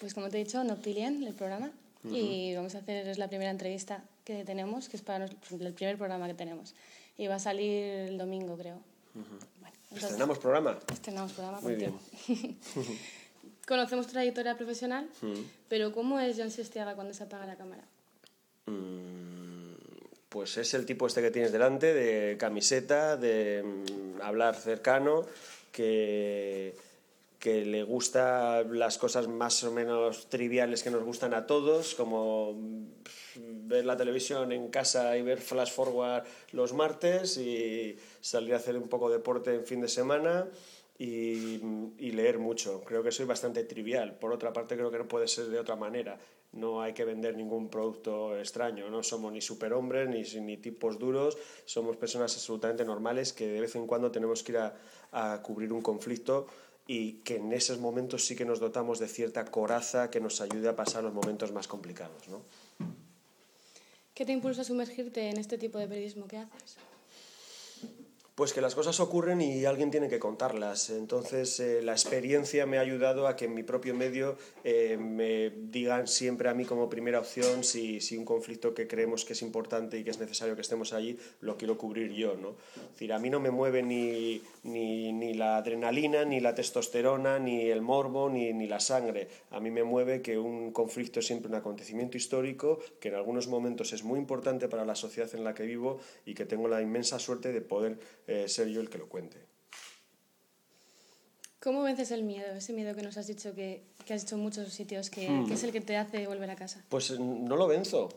Pues como te he dicho, Noctilien, el programa, y vamos a hacer, es la primera entrevista que tenemos, que es para el primer programa que tenemos, y va a salir el domingo, creo. ¿Estrenamos programa? Estrenamos programa Muy bien. Conocemos tu trayectoria profesional, pero ¿cómo es John Sestiaga cuando se apaga la cámara? Mm, pues es el tipo este que tienes delante, de camiseta, de mm, hablar cercano, que que le gusta las cosas más o menos triviales que nos gustan a todos, como ver la televisión en casa y ver Flash Forward los martes y salir a hacer un poco de deporte en fin de semana y, leer mucho. Creo que soy bastante trivial. Por otra parte, creo que no puede ser de otra manera. No hay que vender ningún producto extraño. No somos ni superhombres ni, ni tipos duros. Somos personas absolutamente normales que de vez en cuando tenemos que ir a, a cubrir un conflicto y que en esos momentos sí que nos dotamos de cierta coraza que nos ayude a pasar los momentos más complicados. ¿no? ¿Qué te impulsa a sumergirte en este tipo de periodismo que haces? Pues que las cosas ocurren y alguien tiene que contarlas. Entonces, eh, la experiencia me ha ayudado a que en mi propio medio eh, me digan siempre a mí como primera opción si, si, un conflicto que creemos que es importante y que es necesario que estemos allí, lo quiero cubrir yo. ¿no? Es decir, a mí no me mueve ni, ni, ni la adrenalina, ni la testosterona, ni el morbo, ni, ni la sangre. A mí me mueve que un conflicto es siempre un acontecimiento histórico, que en algunos momentos es muy importante para la sociedad en la que vivo y que tengo la inmensa suerte de poder eh, ser yo el que lo cuente. ¿Cómo vences el miedo? Ese miedo que nos has dicho que, que has hecho en muchos sitios, que, que, es el que te hace volver a casa. Pues no lo venzo.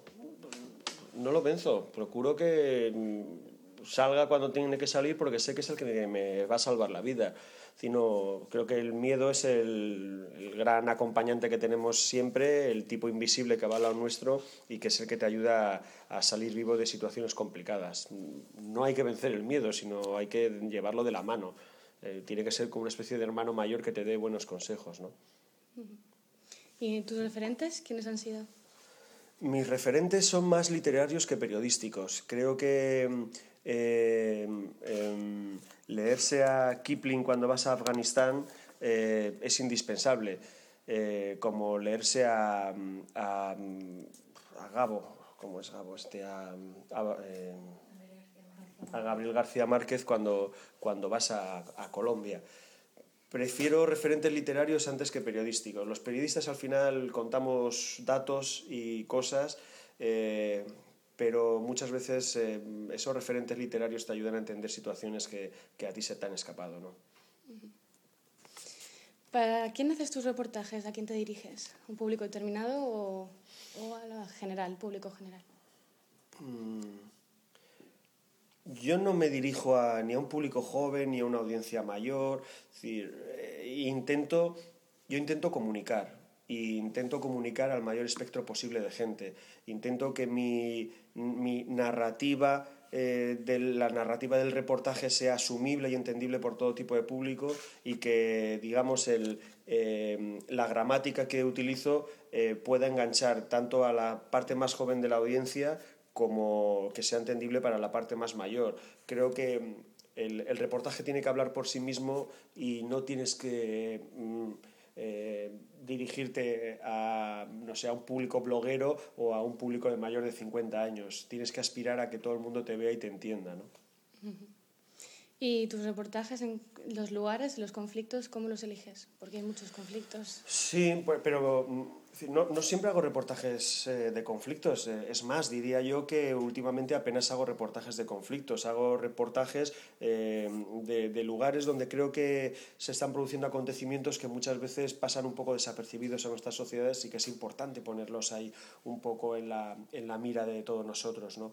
No lo venzo. Procuro que mm, salga cuando tiene que salir porque sé que es el que me va a salvar la vida sino creo que el miedo es el, el, gran acompañante que tenemos siempre, el tipo invisible que va al lado nuestro y que es el que te ayuda a, a salir vivo de situaciones complicadas. No hay que vencer el miedo, sino hay que llevarlo de la mano. Eh, tiene que ser como una especie de hermano mayor que te dé buenos consejos. ¿no? ¿Y tus referentes quiénes han sido? Mis referentes son más literarios que periodísticos. Creo que eh, eh, leerse a Kipling cuando vas a Afganistán eh, es indispensable, eh, como leerse a, a, Gabo, ¿cómo es Gabo? Este, a, Gabriel García Márquez cuando, cuando vas a, Colombia. Prefiero referentes literarios antes que periodísticos. Los periodistas al final contamos datos y cosas, pero muchas veces eh, esos referentes literarios te ayudan a entender situaciones que, que, a ti se te han escapado. ¿no? ¿Para quién haces tus reportajes? ¿A quién te diriges? ¿Un público determinado o, o a la general, público general? Mm. Yo no me dirijo a, ni a un público joven ni a una audiencia mayor. Es decir, eh, intento, yo intento comunicar e intento comunicar al mayor espectro posible de gente. Intento que mi, mi narrativa, eh, de la narrativa del reportaje sea asumible y entendible por todo tipo de público y que, digamos, el, eh, la gramática que utilizo eh, pueda enganchar tanto a la parte más joven de la audiencia como que sea entendible para la parte más mayor. Creo que el, el reportaje tiene que hablar por sí mismo y no tienes que... Mm, eh, dirigirte a, no sé, a un público bloguero o a un público de mayor de 50 años. Tienes que aspirar a que todo el mundo te vea y te entienda. ¿no? ¿Y tus reportajes en los lugares, los conflictos, cómo los eliges? Porque hay muchos conflictos. Sí, pues, pero no, no siempre hago reportajes eh, de conflictos. Eh, es más, diría yo que últimamente apenas hago reportajes de conflictos. Hago reportajes eh, de, de, lugares donde creo que se están produciendo acontecimientos que muchas veces pasan un poco desapercibidos en nuestras sociedades y que es importante ponerlos ahí un poco en la, en la mira de todos nosotros. ¿no?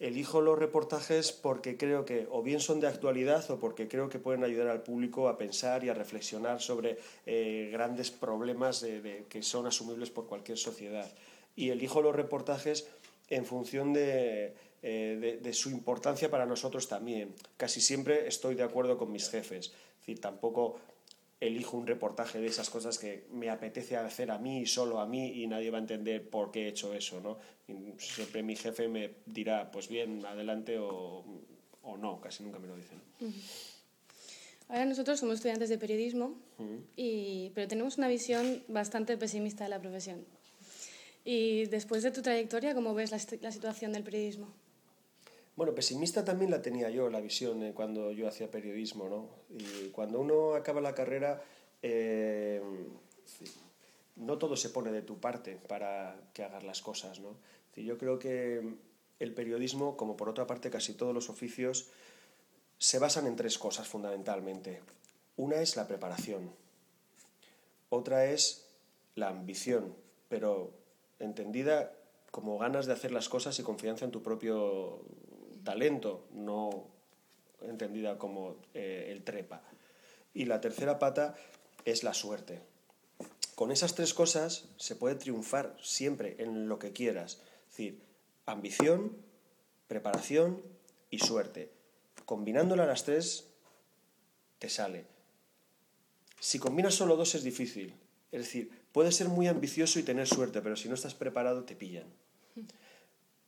Elijo los reportajes porque creo que o bien son de actualidad o porque creo que pueden ayudar al público a pensar y a reflexionar sobre eh, grandes problemas de, de, que son asumibles por cualquier sociedad. Y elijo los reportajes en función de, eh, de, de, su importancia para nosotros también. Casi siempre estoy de acuerdo con mis jefes. Es decir, tampoco elijo un reportaje de esas cosas que me apetece hacer a mí y solo a mí y nadie va a entender por qué he hecho eso, ¿no? Siempre mi jefe me dirá, pues bien, adelante o, o no, casi nunca me lo dicen. Ahora nosotros somos estudiantes de periodismo, y, pero tenemos una visión bastante pesimista de la profesión. Y después de tu trayectoria, ¿cómo ves la, la situación del periodismo? Bueno, pesimista también la tenía yo, la visión, eh, cuando yo hacía periodismo, ¿no? Y cuando uno acaba la carrera, eh, no todo se pone de tu parte para que hagas las cosas, ¿no? Yo creo que el periodismo, como por otra parte casi todos los oficios, se basan en tres cosas fundamentalmente. Una es la preparación, otra es la ambición, pero entendida como ganas de hacer las cosas y confianza en tu propio talento, no entendida como eh, el trepa. Y la tercera pata es la suerte. Con esas tres cosas se puede triunfar siempre en lo que quieras. Es decir, ambición, preparación y suerte. Combinándola las tres, te sale. Si combinas solo dos es difícil. Es decir, puedes ser muy ambicioso y tener suerte, pero si no estás preparado te pillan.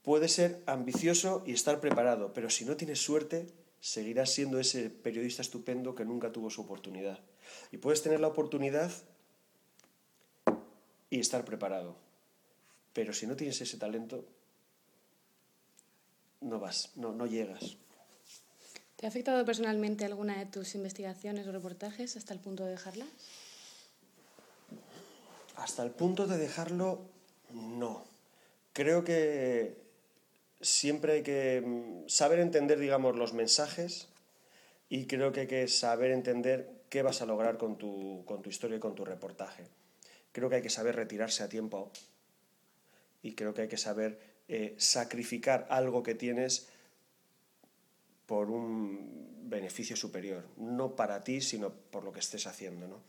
Puedes ser ambicioso y estar preparado, pero si no tienes suerte, seguirás siendo ese periodista estupendo que nunca tuvo su oportunidad. Y puedes tener la oportunidad y estar preparado. Pero si no tienes ese talento, no vas, no, no llegas. ¿Te ha afectado personalmente alguna de tus investigaciones o reportajes hasta el punto de dejarlas? Hasta el punto de dejarlo, no. Creo que siempre hay que mm, saber entender, digamos, los mensajes y creo que hay que saber entender qué vas a lograr con tu, con tu historia y con tu reportaje. Creo que hay que saber retirarse a tiempo y creo que hay que saber eh, sacrificar algo que tienes por un beneficio superior, no para ti, sino por lo que estés haciendo. ¿no?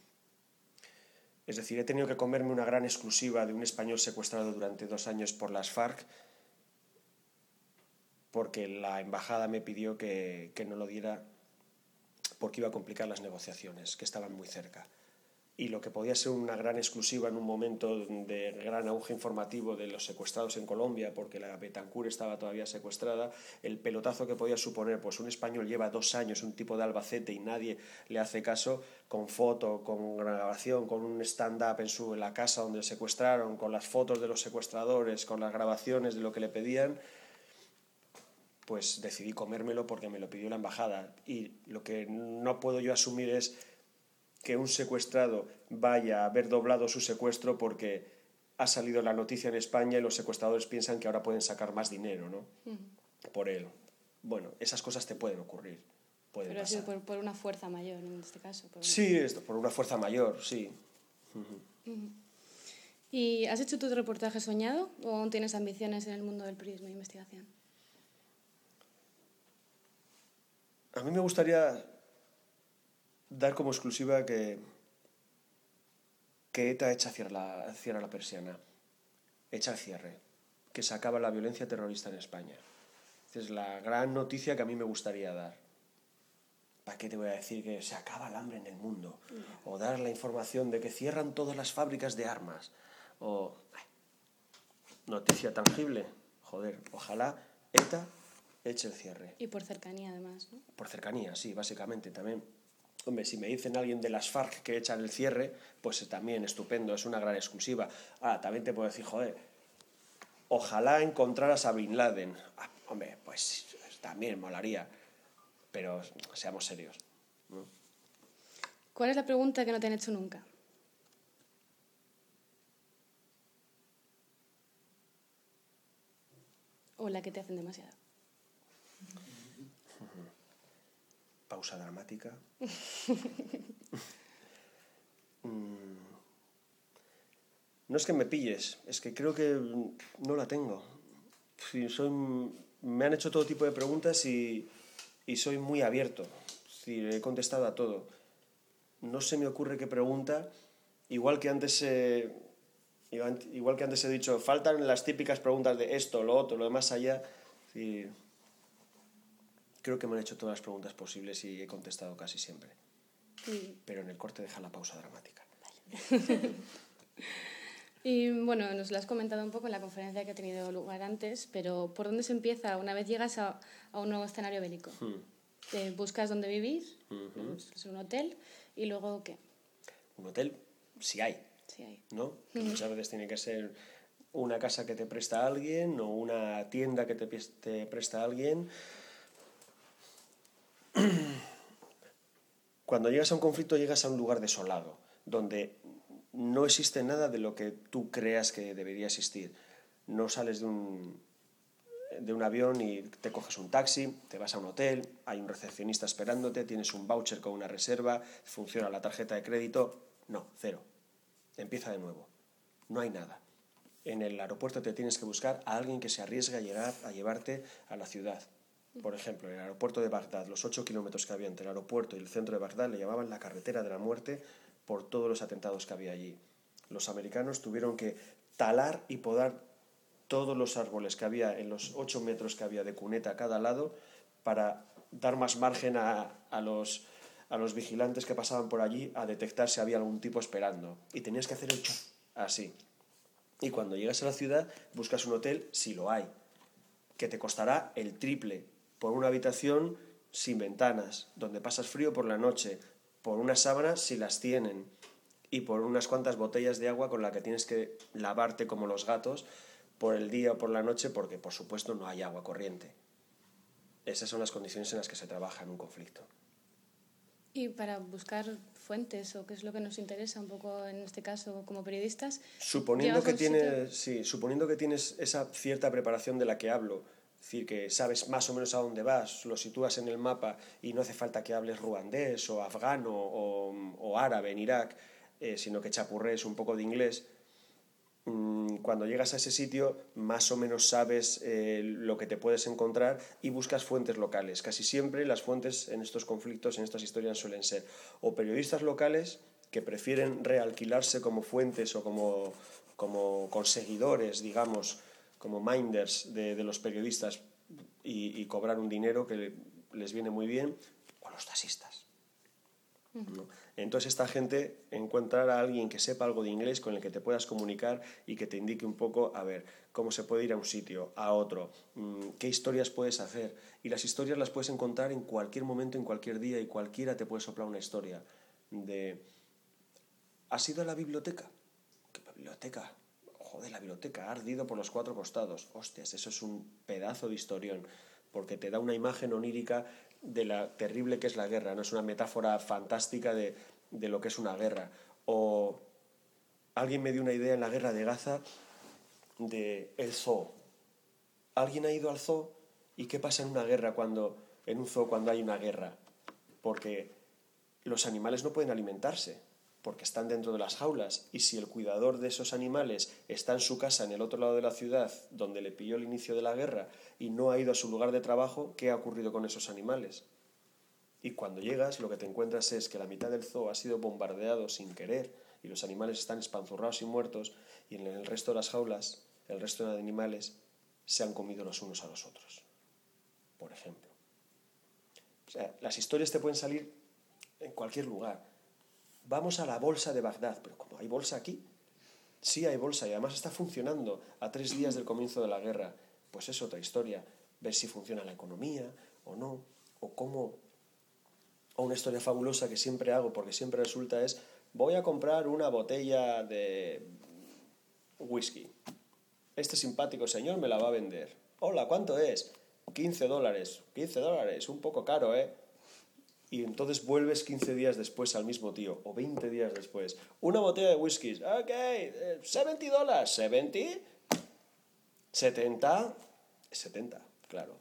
Es decir, he tenido que comerme una gran exclusiva de un español secuestrado durante dos años por las FARC porque la embajada me pidió que, que no lo diera porque iba a complicar las negociaciones, que estaban muy cerca y lo que podía ser una gran exclusiva en un momento de gran auge informativo de los secuestrados en Colombia, porque la Betancourt estaba todavía secuestrada, el pelotazo que podía suponer, pues un español lleva dos años, un tipo de Albacete y nadie le hace caso, con foto, con grabación, con un stand-up en, su, en la casa donde le secuestraron, con las fotos de los secuestradores, con las grabaciones de lo que le pedían, pues decidí comérmelo porque me lo pidió la embajada. Y lo que no puedo yo asumir es que un secuestrado vaya a haber doblado su secuestro porque ha salido la noticia en España y los secuestradores piensan que ahora pueden sacar más dinero ¿no? por él. Bueno, esas cosas te pueden ocurrir. Pero ha sido por, una fuerza mayor en este caso. Sí, esto, por una fuerza mayor, sí. ¿Y has hecho tu reportaje soñado o aún tienes ambiciones en el mundo del periodismo de investigación? A mí me gustaría dar como exclusiva que, que ETA echa cierra la, cierra la persiana, echa el cierre, que se acaba la violencia terrorista en España. Es la gran noticia que a mí me gustaría dar. ¿Para qué te voy a decir que se acaba el hambre en el mundo? O dar la información de que cierran todas las fábricas de armas. O noticia tangible. Joder, ojalá ETA eche el cierre. Y por cercanía además, ¿no? Por cercanía, sí, básicamente también. Hombre, si me dicen alguien de las FARC que echan el cierre, pues también estupendo, es una gran exclusiva. Ah, también te puedo decir, joder, ojalá encontraras a Bin Laden. Ah, hombre, pues también molaría, pero seamos serios. ¿Cuál es la pregunta que no te han hecho nunca? ¿O la que te hacen demasiado? Pausa dramática. Mm. no es que me pilles, es que creo que no la tengo. Soy, me han hecho todo tipo de preguntas y, y soy muy abierto. he contestado a todo. No se me ocurre qué pregunta, igual que antes eh, igual que antes he dicho, faltan las típicas preguntas de esto, lo otro, lo demás allá. Creo que me han hecho todas las preguntas posibles y he contestado casi siempre. Pero en el corte deja la pausa dramática. y bueno, nos lo has comentado un poco en la conferencia que ha tenido lugar antes, pero ¿por dónde se empieza una vez llegas a, a un nuevo escenario bélico? Hmm. te buscas dónde vivir, es un hotel, y luego ¿qué? Un hotel, si hay. Sí hay. ¿No? Que muchas veces tiene que ser una casa que te presta alguien o una tienda que te, te presta alguien. Cuando llegas a un conflicto llegas a un lugar desolado, donde no existe nada de lo que tú creas que debería existir. No sales de un, de un avión y te coges un taxi, te vas a un hotel, hay un recepcionista esperándote, tienes un voucher con una reserva, funciona la tarjeta de crédito. No, cero. Empieza de nuevo. No hay nada. En el aeropuerto te tienes que buscar a alguien que se arriesga a llegar a llevarte a la ciudad. Por ejemplo, en el aeropuerto de Bagdad, los ocho kilómetros que había entre el aeropuerto y el centro de Bagdad le llamaban la carretera de la muerte por todos los atentados que había allí. Los americanos tuvieron que talar y podar todos los árboles que había en los ocho metros que había de cuneta a cada lado para dar más margen a, a, los, a los vigilantes que pasaban por allí a detectar si había algún tipo esperando. Y tenías que hacer el así. Y cuando llegas a la ciudad buscas un hotel si lo hay, que te costará el triple por una habitación sin ventanas, donde pasas frío por la noche, por unas sábanas si las tienen y por unas cuantas botellas de agua con la que tienes que lavarte como los gatos por el día o por la noche porque por supuesto no hay agua corriente. Esas son las condiciones en las que se trabaja en un conflicto. Y para buscar fuentes o qué es lo que nos interesa un poco en este caso como periodistas. Suponiendo que tienes, sí, suponiendo que tienes esa cierta preparación de la que hablo, es decir, que sabes más o menos a dónde vas, lo sitúas en el mapa y no hace falta que hables ruandés o afgano o, árabe en Irak, eh, sino que chapurrees un poco de inglés. Mm, cuando llegas a ese sitio, más o menos sabes eh, lo que te puedes encontrar y buscas fuentes locales. Casi siempre las fuentes en estos conflictos, en estas historias, suelen ser o periodistas locales que prefieren realquilarse como fuentes o como, como conseguidores, digamos, como minders de, los periodistas y, cobrar un dinero que les viene muy bien, o los taxistas. Entonces esta gente encuentrar a alguien que sepa algo de inglés con el que te puedas comunicar y que te indique un poco, a ver, cómo se puede ir a un sitio, a otro, mm, qué historias puedes hacer. Y las historias las puedes encontrar en cualquier momento, en cualquier día y cualquiera te puede soplar una historia de... ¿Has ido a la biblioteca? ¿Qué biblioteca? Joder, la biblioteca ha ardido por los cuatro costados. Hostias, eso es un pedazo de historión, porque te da una imagen onírica de la terrible que es la guerra, no es una metáfora fantástica de, de lo que es una guerra. O alguien me dio una idea en la guerra de Gaza de el zoo. ¿Alguien ha ido al zoo? ¿Y qué pasa en una guerra cuando en un zoo cuando hay una guerra? Porque los animales no pueden alimentarse porque están dentro de las jaulas y si el cuidador de esos animales está en su casa en el otro lado de la ciudad donde le pilló el inicio de la guerra y no ha ido a su lugar de trabajo, ¿qué ha ocurrido con esos animales? Y cuando llegas lo que te encuentras es que la mitad del zoo ha sido bombardeado sin querer y los animales están espanzurrados y muertos y en el resto de las jaulas el resto de animales se han comido los unos a los otros, por ejemplo. O sea, las historias te pueden salir en cualquier lugar vamos a la bolsa de Bagdad, pero como hay bolsa aquí, sí hay bolsa y además está funcionando a tres días del comienzo de la guerra, pues es otra historia, ver si funciona la economía o no, o cómo, o una historia fabulosa que siempre hago porque siempre resulta es, voy a comprar una botella de whisky. Este simpático señor me la va a vender. Hola, ¿cuánto es? 15 dólares. 15 dólares, un poco caro, ¿eh? Y entonces vuelves 15 días después al mismo tío, o 20 días después. Una botella de whisky, ok, 70 eh, dólares, 70, 70, 70, claro,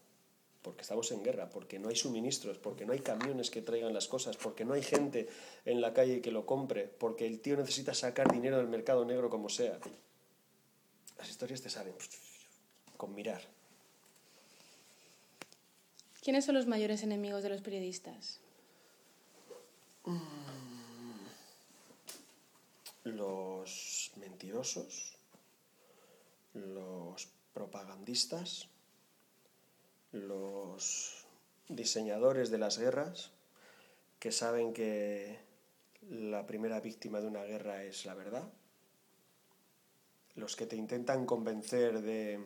porque estamos en guerra, porque no hay suministros, porque no hay camiones que traigan las cosas, porque no hay gente en la calle que lo compre, porque el tío necesita sacar dinero del mercado negro como sea. Las historias te salen con mirar. ¿Quiénes son los mayores enemigos de los periodistas? Los mentirosos, los propagandistas, los diseñadores de las guerras, que saben que la primera víctima de una guerra es la verdad, los que te intentan convencer de,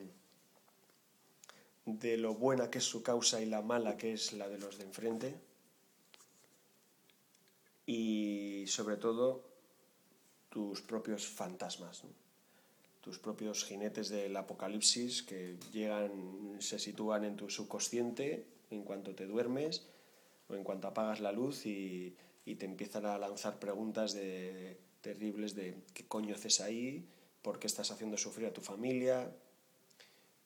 de lo buena que es su causa y la mala que es la de los de enfrente. Y sobre todo tus propios fantasmas, tus propios jinetes del apocalipsis que llegan, se sitúan en tu subconsciente en cuanto te duermes o en cuanto apagas la luz y, te empiezan a lanzar preguntas de, terribles de qué coño haces ahí, por qué estás haciendo sufrir a tu familia,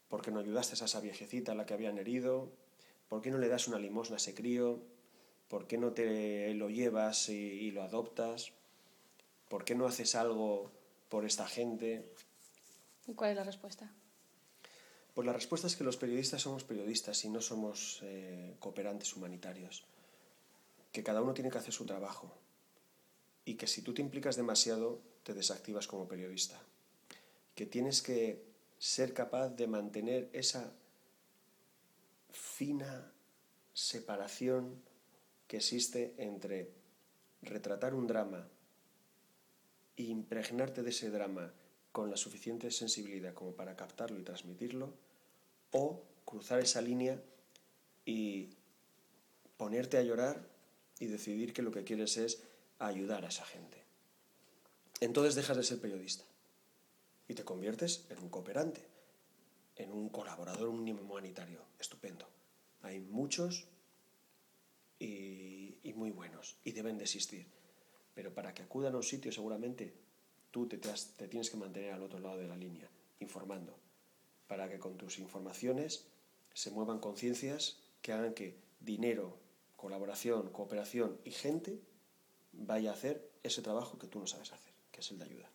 por qué no ayudaste a esa viejecita a la que habían herido, por qué no le das una limosna a ese crío, por qué no te lo llevas y, y lo adoptas, por qué no haces algo por esta gente. ¿Y cuál es la respuesta? Pues la respuesta es que los periodistas somos periodistas y no somos eh, cooperantes humanitarios. Que cada uno tiene que hacer su trabajo y que si tú te implicas demasiado te desactivas como periodista. Que tienes que ser capaz de mantener esa fina separación que existe entre retratar un drama e impregnarte de ese drama con la suficiente sensibilidad como para captarlo y transmitirlo, o cruzar esa línea y ponerte a llorar y decidir que lo que quieres es ayudar a esa gente. Entonces dejas de ser periodista y te conviertes en un cooperante, en un colaborador humanitario. Estupendo. Hay muchos y, y muy buenos y deben de existir. Pero para que acudan a un sitio seguramente tú te, te, tienes que mantener al otro lado de la línea, informando, para que con tus informaciones se muevan conciencias que hagan que dinero, colaboración, cooperación y gente vaya a hacer ese trabajo que tú no sabes hacer, que es el de ayuda.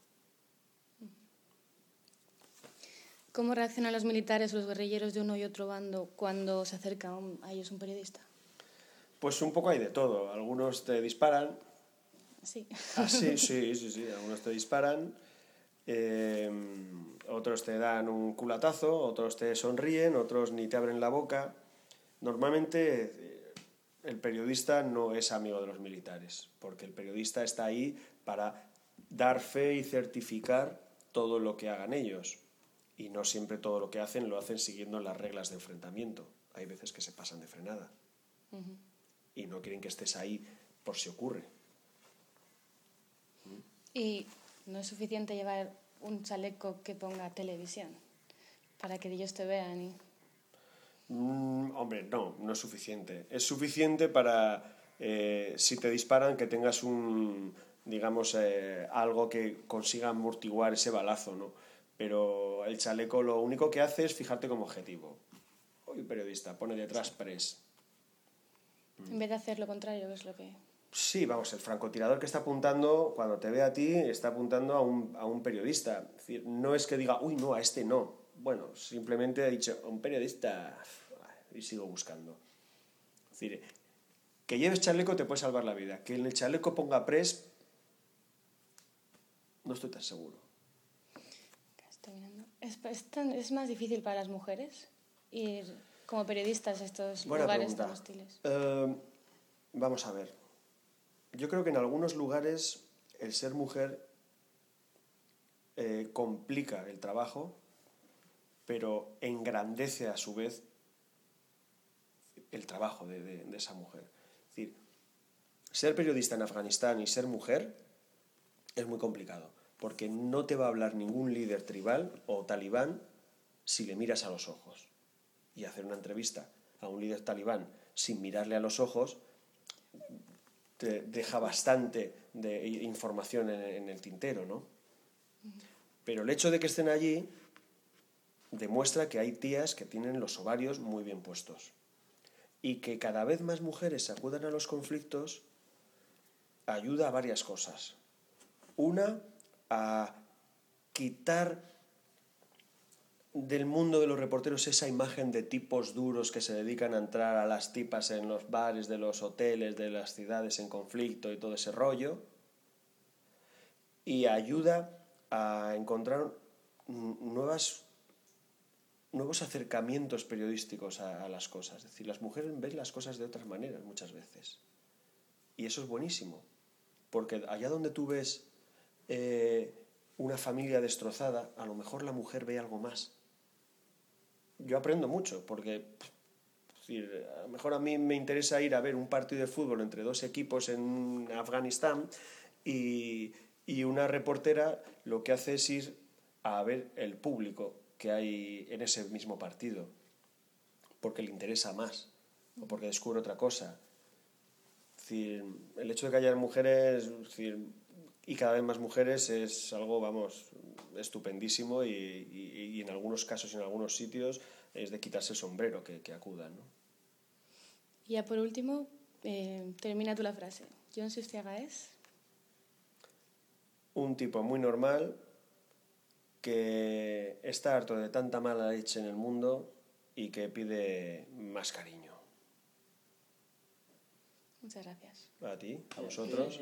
¿Cómo reaccionan los militares o los guerrilleros de uno y otro bando cuando se acerca a ellos un periodista? Pues un poco hay de todo. Algunos te disparan, Sí. Ah, sí, sí, sí, sí. Algunos te disparan, eh, otros te dan un culatazo, otros te sonríen, otros ni te abren la boca. Normalmente eh, el periodista no es amigo de los militares, porque el periodista está ahí para dar fe y certificar todo lo que hagan ellos. Y no siempre todo lo que hacen lo hacen siguiendo las reglas de enfrentamiento. Hay veces que se pasan de frenada. Y no quieren que estés ahí por si ocurre. Y no es suficiente llevar un chaleco que ponga televisión para que ellos te vean. Y... Mm, hombre, no, no es suficiente. Es suficiente para, eh, si te disparan, que tengas un, digamos, eh, algo que consiga amortiguar ese balazo, ¿no? Pero el chaleco lo único que hace es fijarte como objetivo. Hoy periodista, pone detrás press. En vez de hacer lo contrario, es lo que... Sí, vamos, el francotirador que está apuntando, cuando te ve a ti, está apuntando a un, a un periodista. Es decir, no es que diga, uy, no, a este no. Bueno, simplemente ha dicho, un periodista, y sigo buscando. Es decir, que lleves chaleco te puede salvar la vida. Que en el chaleco ponga press, no estoy tan seguro. ¿Es, es, tan, ¿Es, más difícil para las mujeres ir como periodistas a estos Buena lugares pregunta. tan hostiles? Uh, vamos a ver. Yo creo que en algunos lugares el ser mujer eh, complica el trabajo, pero engrandece a su vez el trabajo de, de, esa mujer. Es decir, ser periodista en Afganistán y ser mujer es muy complicado, porque no te va a hablar ningún líder tribal o talibán si le miras a los ojos. Y hacer una entrevista a un líder talibán sin mirarle a los ojos deja bastante de información en, en el tintero, ¿no? Pero el hecho de que estén allí demuestra que hay tías que tienen los ovarios muy bien puestos y que cada vez más mujeres acudan a los conflictos ayuda a varias cosas. Una, a quitar del mundo de los reporteros esa imagen de tipos duros que se dedican a entrar a las tipas en los bares de los hoteles de las ciudades en conflicto y todo ese rollo y ayuda a encontrar nuevas nuevos acercamientos periodísticos a, las cosas. Es decir, las mujeres ven las cosas de otras maneras muchas veces. Y eso es buenísimo, porque allá donde tú ves eh, una familia destrozada, a lo mejor la mujer ve algo más yo aprendo mucho, porque a lo mejor a mí me interesa ir a ver un partido de fútbol entre dos equipos en Afganistán y, y una reportera lo que hace es ir a ver el público que hay en ese mismo partido, porque le interesa más o porque descubre otra cosa. el hecho de que haya mujeres y cada vez más mujeres es algo, vamos, estupendísimo y, y, en algunos casos, en algunos sitios, es de quitarse el sombrero que, que acudan. ¿no? Y ya por último, eh, termina tú la frase. John Sustiaga es un tipo muy normal que está harto de tanta mala leche en el mundo y que pide más cariño. Muchas gracias. A ti, a vosotros.